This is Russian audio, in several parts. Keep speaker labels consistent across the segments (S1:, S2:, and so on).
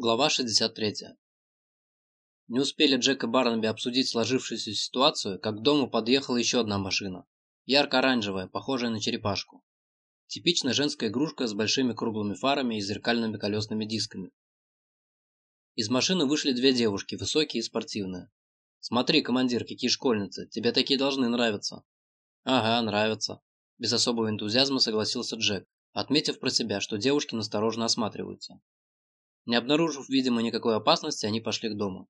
S1: Глава 63. Не успели Джек и Барнаби обсудить сложившуюся ситуацию, как к дому подъехала еще одна машина. Ярко-оранжевая, похожая на черепашку. Типичная женская игрушка с большими круглыми фарами и зеркальными колесными дисками. Из машины вышли две девушки, высокие и спортивные. «Смотри, командир, какие школьницы, тебе такие должны нравиться». «Ага, нравятся», – без особого энтузиазма согласился Джек, отметив про себя, что девушки настороженно осматриваются. Не обнаружив, видимо, никакой опасности, они пошли к дому.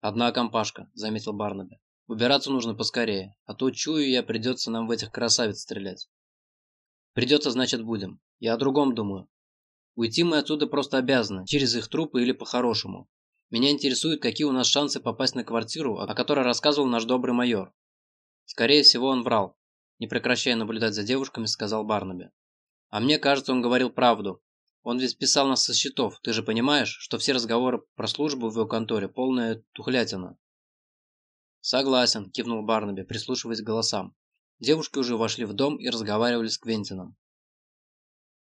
S1: «Одна компашка», – заметил Барнаби. «Убираться нужно поскорее, а то, чую я, придется нам в этих красавиц стрелять». «Придется, значит, будем. Я о другом думаю. Уйти мы отсюда просто обязаны, через их трупы или по-хорошему. Меня интересует, какие у нас шансы попасть на квартиру, о которой рассказывал наш добрый майор». Скорее всего, он врал. Не прекращая наблюдать за девушками, сказал Барнаби. «А мне кажется, он говорил правду. Он ведь списал нас со счетов, ты же понимаешь, что все разговоры про службу в его конторе полная тухлятина. Согласен, кивнул Барнаби, прислушиваясь к голосам. Девушки уже вошли в дом и разговаривали с Квентином.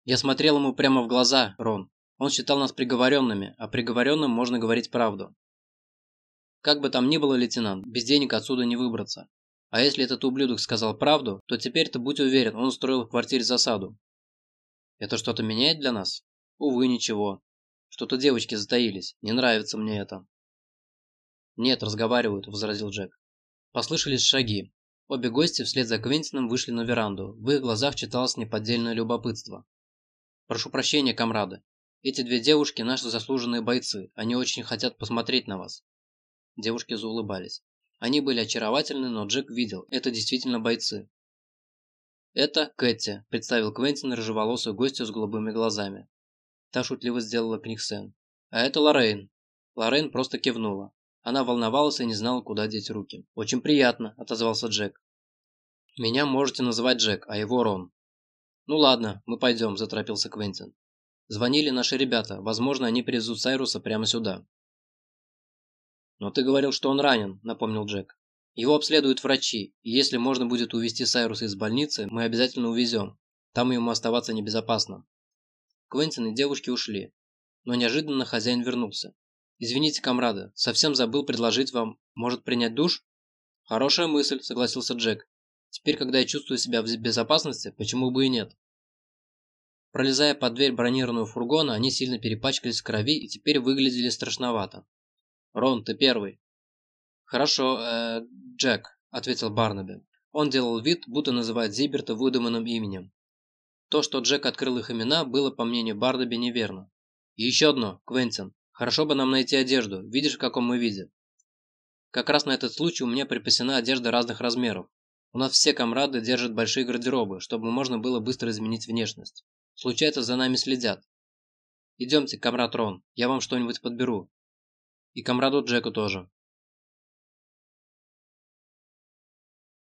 S1: Я смотрел ему прямо в глаза, Рон. Он считал нас приговоренными, а приговоренным можно говорить правду. Как бы там ни было, лейтенант, без денег отсюда не выбраться. А если этот ублюдок сказал правду, то теперь-то будь уверен, он устроил в квартире засаду. Это что-то меняет для нас? Увы, ничего. Что-то девочки затаились. Не нравится мне это. Нет, разговаривают, возразил Джек. Послышались шаги. Обе гости вслед за Квентином вышли на веранду. В их глазах читалось неподдельное любопытство. Прошу прощения, комрады. Эти две девушки наши заслуженные бойцы. Они очень хотят посмотреть на вас. Девушки заулыбались. Они были очаровательны, но Джек видел, это действительно бойцы. «Это Кэти», – представил Квентин рыжеволосую гостью с голубыми глазами. Та шутливо сделала книгсен. «А это Лоррейн». Лоррейн просто кивнула. Она волновалась и не знала, куда деть руки. «Очень приятно», – отозвался Джек. «Меня можете называть Джек, а его Рон». «Ну ладно, мы пойдем», – заторопился Квентин. «Звонили наши ребята. Возможно, они привезут Сайруса прямо сюда». «Но ты говорил, что он ранен», – напомнил Джек. Его обследуют врачи, и если можно будет увезти Сайруса из больницы, мы обязательно увезем. Там ему оставаться небезопасно. Квентин и девушки ушли, но неожиданно хозяин вернулся. «Извините, комрады, совсем забыл предложить вам, может, принять душ?» «Хорошая мысль», – согласился Джек. «Теперь, когда я чувствую себя в безопасности, почему бы и нет?» Пролезая под дверь бронированного фургона, они сильно перепачкались в крови и теперь выглядели страшновато. «Рон, ты первый», «Хорошо, э, Джек», – ответил Барнаби. Он делал вид, будто называет Зиберта выдуманным именем. То, что Джек открыл их имена, было, по мнению Барнаби, неверно. Еще одно, Квентин. Хорошо бы нам найти одежду. Видишь, в каком мы виде? Как раз на этот случай у меня припасена одежда разных размеров. У нас все комрады держат большие гардеробы, чтобы можно было быстро изменить внешность. Случается, за нами следят. Идемте, комрад Рон, я вам что-нибудь подберу. И комраду Джеку тоже.